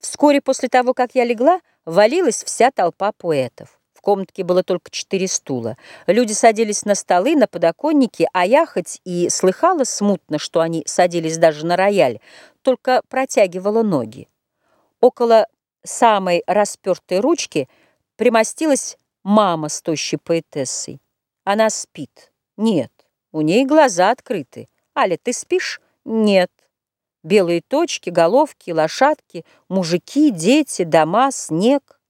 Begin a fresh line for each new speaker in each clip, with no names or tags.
Вскоре после того, как я легла, валилась вся толпа поэтов. В комнатке было только четыре стула. Люди садились на столы, на подоконники, а я хоть и слыхала смутно, что они садились даже на рояль, только протягивала ноги. Около самой распертой ручки примостилась мама с тощей поэтессой. Она спит. Нет, у ней глаза открыты. Аля, ты спишь? Нет. Белые точки, головки, лошадки, мужики, дети, дома, снег.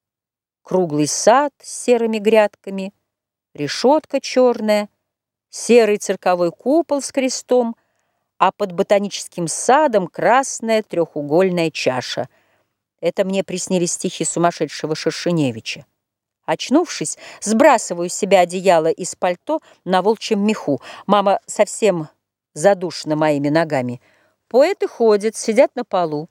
Круглый сад с серыми грядками, решетка черная, серый цирковой купол с крестом, а под ботаническим садом красная трехугольная чаша. Это мне приснились стихи сумасшедшего Шершеневича. Очнувшись, сбрасываю с себя одеяло из пальто на волчьем меху. Мама совсем задушена моими ногами. Поэты ходят, сидят на полу.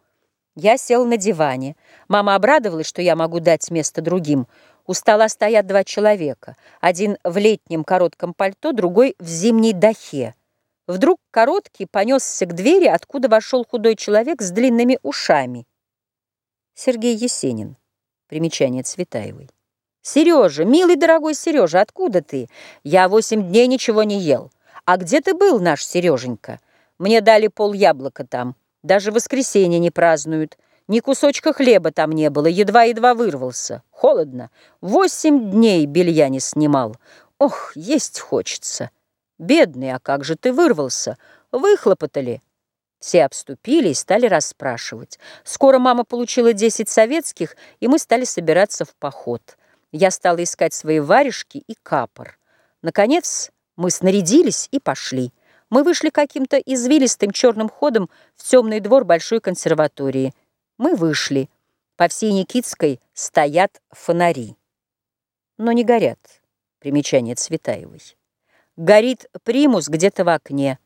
Я сел на диване. Мама обрадовалась, что я могу дать место другим. У стола стоят два человека. Один в летнем коротком пальто, другой в зимней дахе. Вдруг короткий понесся к двери, откуда вошел худой человек с длинными ушами. Сергей Есенин. Примечание Цветаевой. «Сережа, милый дорогой Сережа, откуда ты? Я восемь дней ничего не ел. А где ты был, наш Сереженька?» Мне дали пол яблока там. Даже воскресенье не празднуют. Ни кусочка хлеба там не было, едва-едва вырвался. Холодно. Восемь дней белья не снимал. Ох, есть хочется. Бедный, а как же ты вырвался? Выхлопотали. Все обступили и стали расспрашивать. Скоро мама получила десять советских, и мы стали собираться в поход. Я стала искать свои варежки и капор. Наконец мы снарядились и пошли. Мы вышли каким-то извилистым черным ходом в темный двор большой консерватории. Мы вышли. По всей Никитской стоят фонари. Но не горят. Примечание Цветаевой. Горит примус где-то в окне.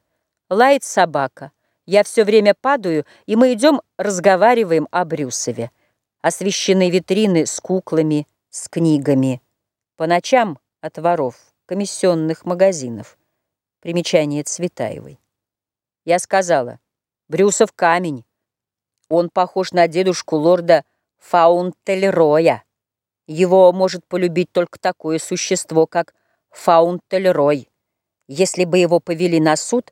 Лает собака. Я все время падаю, и мы идем, разговариваем о Брюсове. Освещены витрины с куклами, с книгами. По ночам от воров, комиссионных магазинов. Примечание Цветаевой. Я сказала, Брюсов камень. Он похож на дедушку лорда Фаунтельроя. Его может полюбить только такое существо, как Фаунтельрой. Если бы его повели на суд,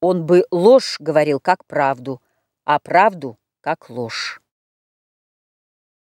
он бы ложь говорил как правду, а правду как ложь.